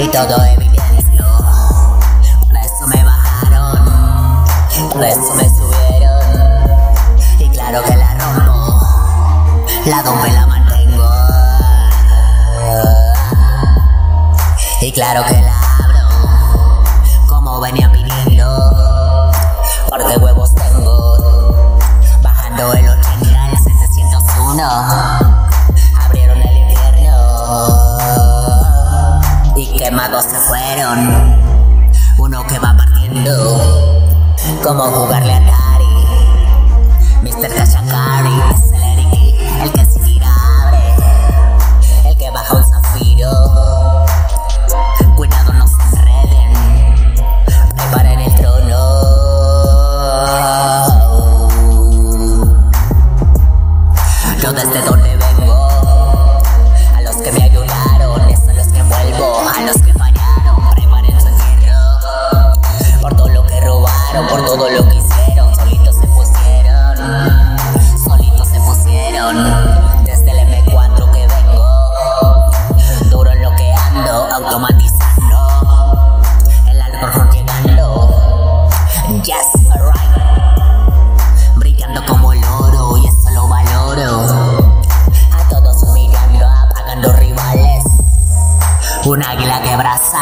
y todo evidenció. Por eso me bajaron, por eso me subieron. Y claro que la rompo, la dombo y la mantengo. Y claro que la abro, como venía uno que va partiendo, como jugarle a Atari, Mr. Kashakari, es el el que tira abre, el que baja un zafiro. Cuidado, no se enreden. Preparen el trono. Yo desde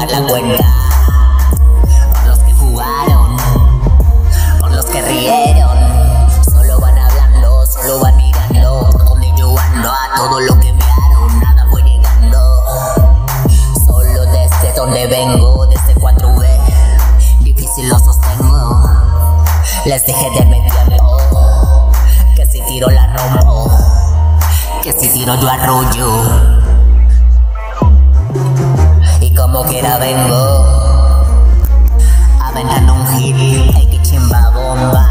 pagar la cuenta, por los que jugaron, por los que rieron, solo van hablando, solo van mirando, donde yo ando, a todo lo que enviaron, nada fue llegando, solo desde donde vengo, desde 4V, difícil lo sostengo. Les dije de tiempo Que si tiro la rompo Que si tiro yo arrullo Y como quiera vengo. Aventando un hit, hay que chimba bomba.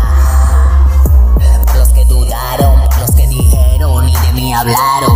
Por los que dudaron, por los que dijeron y de mí hablaron.